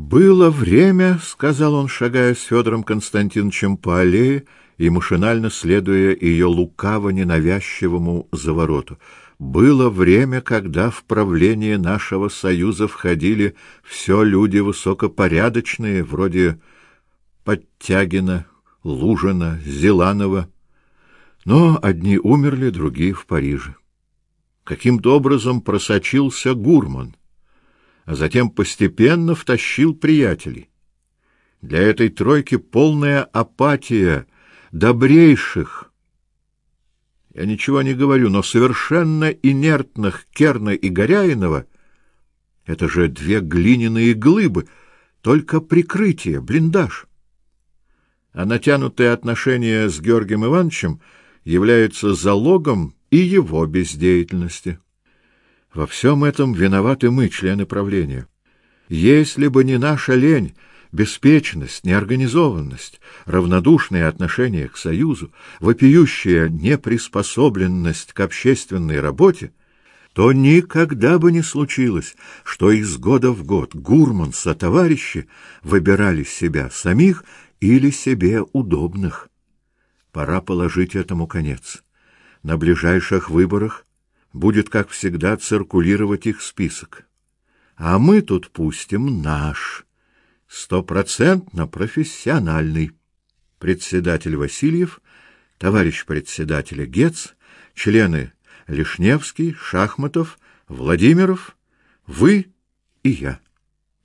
Было время, сказал он, шагая с Федором Константиновичем по аллее и машинально следуя ее лукаво ненавязчивому завороту. Было время, когда в правление нашего союза входили все люди высокопорядочные, вроде Подтягина, Лужина, Зеланова. Но одни умерли, другие в Париже. Каким-то образом просочился Гурман а затем постепенно втащил приятелей. Для этой тройки полная апатия добрейших. Я ничего не говорю, но совершенно инертных Керна и Горяинова — это же две глиняные глыбы, только прикрытие, блиндаж. А натянутые отношения с Георгием Ивановичем являются залогом и его бездеятельности. Во всем этом виноваты мы, члены правления. Если бы не наша лень, беспечность, неорганизованность, равнодушное отношение к союзу, вопиющая неприспособленность к общественной работе, то никогда бы не случилось, что из года в год Гурман со товарищи выбирали себя самих или себе удобных. Пора положить этому конец. На ближайших выборах будет, как всегда, циркулировать их список. А мы тут пустим наш, стопроцентно профессиональный. Председатель Васильев, товарищ председателя Гец, члены Лишневский, Шахматов, Владимиров, вы и я.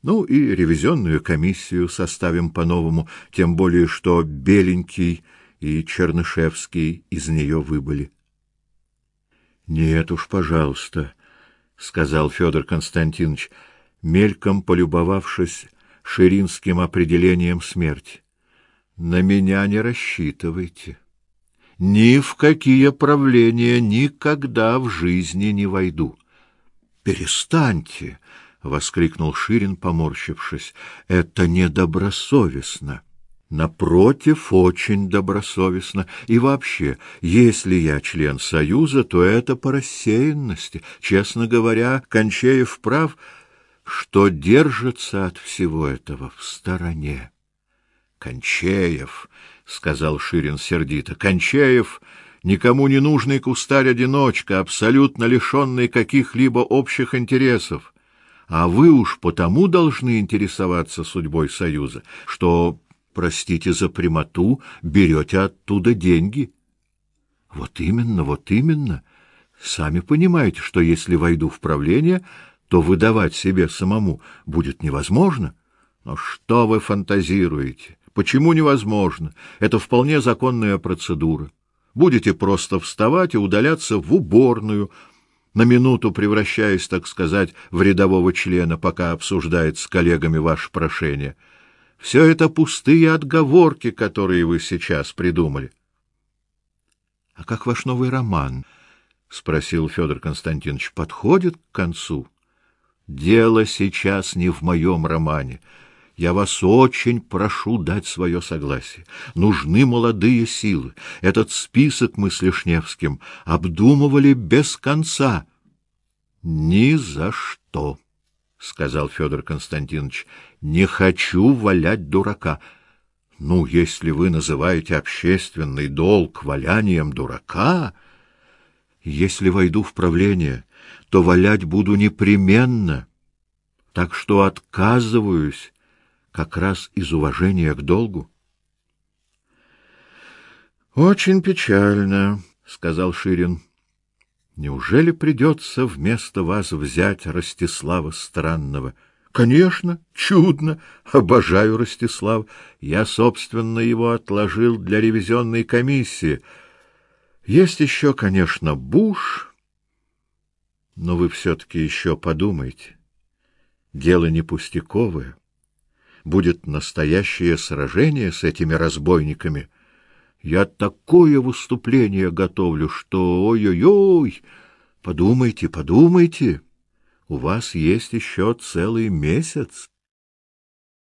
Ну и ревизионную комиссию составим по-новому, тем более что Беленький и Чернышевский из нее выбыли. Нет уж, пожалуйста, сказал Федор Константинович, мельком полюбовавшись ширинским определением смерти. На меня не рассчитывайте. Ни в какие правления никогда в жизни не войду. Перестаньте, воскликнул Ширин, поморщившись. Это недобросовестно. Напротив, очень добросовестно. И вообще, если я член Союза, то это по рассеянности. Честно говоря, Кончеев прав, что держится от всего этого в стороне. Кончеев, сказал Ширин сердито. Кончеев никому не нужный кустарь-одиночка, абсолютно лишенный каких-либо общих интересов. А вы уж потому должны интересоваться судьбой Союза, что простите за прямоту, берете оттуда деньги. Вот именно, вот именно. Сами понимаете, что если войду в правление, то выдавать себе самому будет невозможно. Но что вы фантазируете? Почему невозможно? Это вполне законная процедура. Будете просто вставать и удаляться в уборную, на минуту превращаясь, так сказать, в рядового члена, пока обсуждает с коллегами ваше прошение. Все это пустые отговорки, которые вы сейчас придумали. — А как ваш новый роман? — спросил Федор Константинович. — Подходит к концу? — Дело сейчас не в моем романе. Я вас очень прошу дать свое согласие. Нужны молодые силы. Этот список мы с Лишневским обдумывали без конца. — Ни за что! — сказал Федор Константинович. — Не хочу валять дурака. Ну, если вы называете общественный долг валянием дурака, если войду в правление, то валять буду непременно. Так что отказываюсь как раз из уважения к долгу. Очень печально, сказал Ширин. Неужели придется вместо вас взять Ростислава Странного? Конечно, чудно. Обожаю Ростислав. Я, собственно, его отложил для ревизионной комиссии. Есть еще, конечно, Буш, но вы все таки еще подумайте. Дело не пустяковое. Будет настоящее сражение с этими разбойниками. Я такое выступление готовлю, что ой-ой-ой. Подумайте, подумайте. У вас есть еще целый месяц.